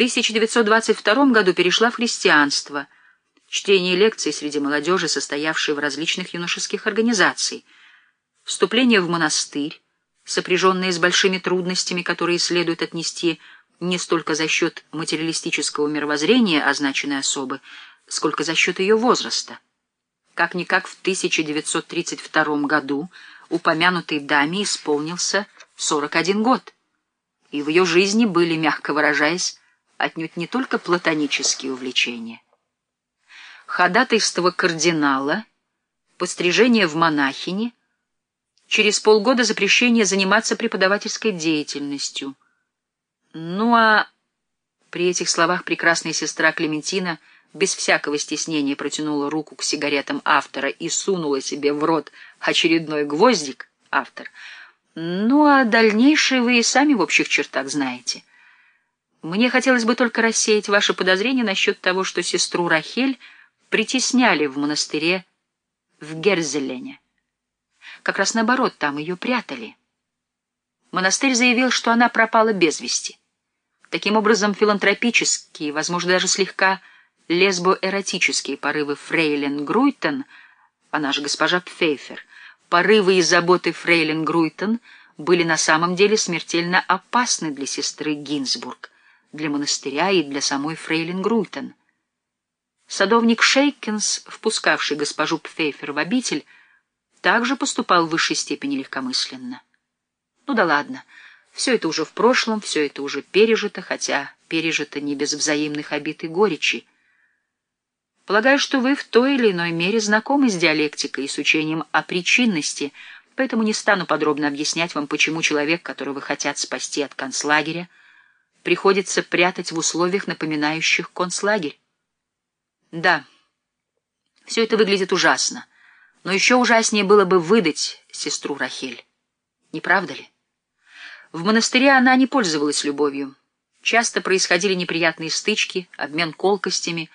1922 году перешла в христианство, чтение лекций среди молодежи, состоявшей в различных юношеских организаций, вступление в монастырь, сопряженное с большими трудностями, которые следует отнести не столько за счет материалистического мировоззрения означенной особы, сколько за счет ее возраста. Как-никак в 1932 году упомянутой даме исполнился 41 год, и в ее жизни были, мягко выражаясь, отнюдь не только платонические увлечения. Ходатайство кардинала, пострижение в монахини, через полгода запрещение заниматься преподавательской деятельностью. Ну а при этих словах прекрасная сестра Клементина без всякого стеснения протянула руку к сигаретам автора и сунула себе в рот очередной гвоздик, автор. Ну а дальнейшее вы и сами в общих чертах знаете. Мне хотелось бы только рассеять ваши подозрения насчет того, что сестру Рахель притесняли в монастыре в Герзелене. Как раз наоборот, там ее прятали. Монастырь заявил, что она пропала без вести. Таким образом, филантропические, возможно, даже слегка лесбоэротические порывы Фрейлин Груйтон, она же госпожа Пфейфер, порывы и заботы Фрейлин Груйтон были на самом деле смертельно опасны для сестры Гинзбург, для монастыря и для самой Фрейлин Груйтон. Садовник Шейкинс, впускавший госпожу Пфейфер в обитель, также поступал в высшей степени легкомысленно. Ну да ладно, все это уже в прошлом, все это уже пережито, хотя пережито не без взаимных обид и горечи. Полагаю, что вы в той или иной мере знакомы с диалектикой и с учением о причинности, поэтому не стану подробно объяснять вам, почему человек, которого хотят спасти от концлагеря, приходится прятать в условиях, напоминающих концлагерь. Да, все это выглядит ужасно. Но еще ужаснее было бы выдать сестру Рахель. Не правда ли? В монастыре она не пользовалась любовью. Часто происходили неприятные стычки, обмен колкостями.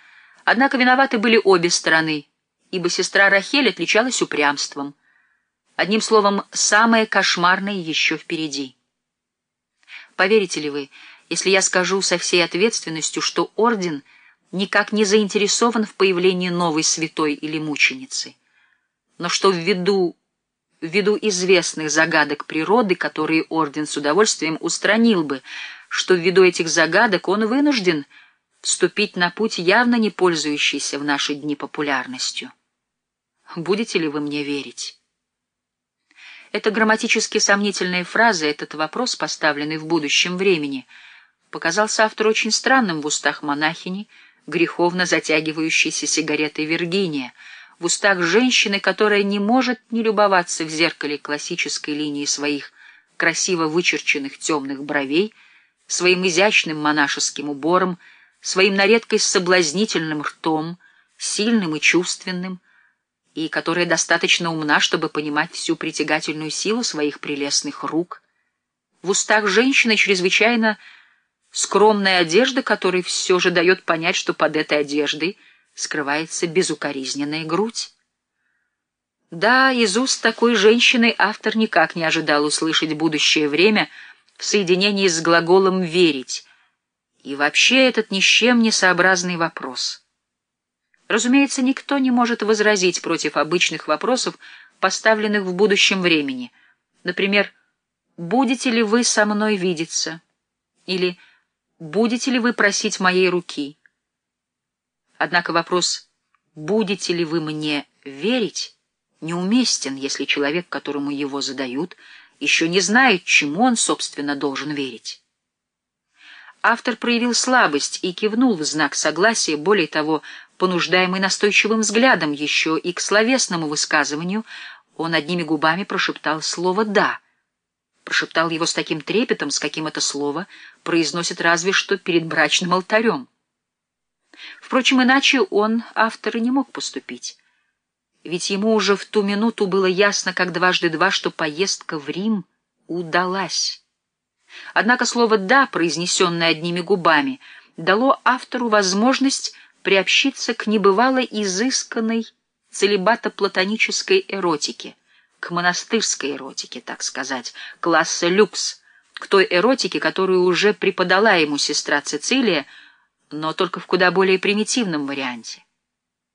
Однако виноваты были обе стороны, ибо сестра Рахель отличалась упрямством. Одним словом, самое кошмарное еще впереди. Поверите ли вы, если я скажу со всей ответственностью, что орден никак не заинтересован в появлении новой святой или мученицы? но что ввиду, ввиду известных загадок природы, которые орден с удовольствием устранил бы, что ввиду этих загадок он вынужден вступить на путь, явно не пользующийся в наши дни популярностью. Будете ли вы мне верить? Эта грамматически сомнительная фраза, этот вопрос, поставленный в будущем времени, показался автору очень странным в устах монахини, греховно затягивающейся сигаретой Виргиния, в устах женщины, которая не может не любоваться в зеркале классической линии своих красиво вычерченных темных бровей, своим изящным монашеским убором, своим на редкость соблазнительным ртом, сильным и чувственным, и которая достаточно умна, чтобы понимать всю притягательную силу своих прелестных рук. В устах женщины чрезвычайно скромная одежда, которой все же дает понять, что под этой одеждой — скрывается безукоризненная грудь. Да, из уст такой женщины автор никак не ожидал услышать будущее время в соединении с глаголом «верить», и вообще этот ни с чем не сообразный вопрос. Разумеется, никто не может возразить против обычных вопросов, поставленных в будущем времени. Например, «Будете ли вы со мной видеться?» или «Будете ли вы просить моей руки?» Однако вопрос «будете ли вы мне верить?» неуместен, если человек, которому его задают, еще не знает, чему он, собственно, должен верить. Автор проявил слабость и кивнул в знак согласия, более того, понуждаемый настойчивым взглядом еще и к словесному высказыванию, он одними губами прошептал слово «да». Прошептал его с таким трепетом, с каким это слово произносит разве что перед брачным алтарем. Впрочем, иначе он, автор, и не мог поступить. Ведь ему уже в ту минуту было ясно, как дважды два, что поездка в Рим удалась. Однако слово «да», произнесенное одними губами, дало автору возможность приобщиться к небывало изысканной целебато-платонической эротике, к монастырской эротике, так сказать, класса люкс, к той эротике, которую уже преподала ему сестра Цицилия, но только в куда более примитивном варианте.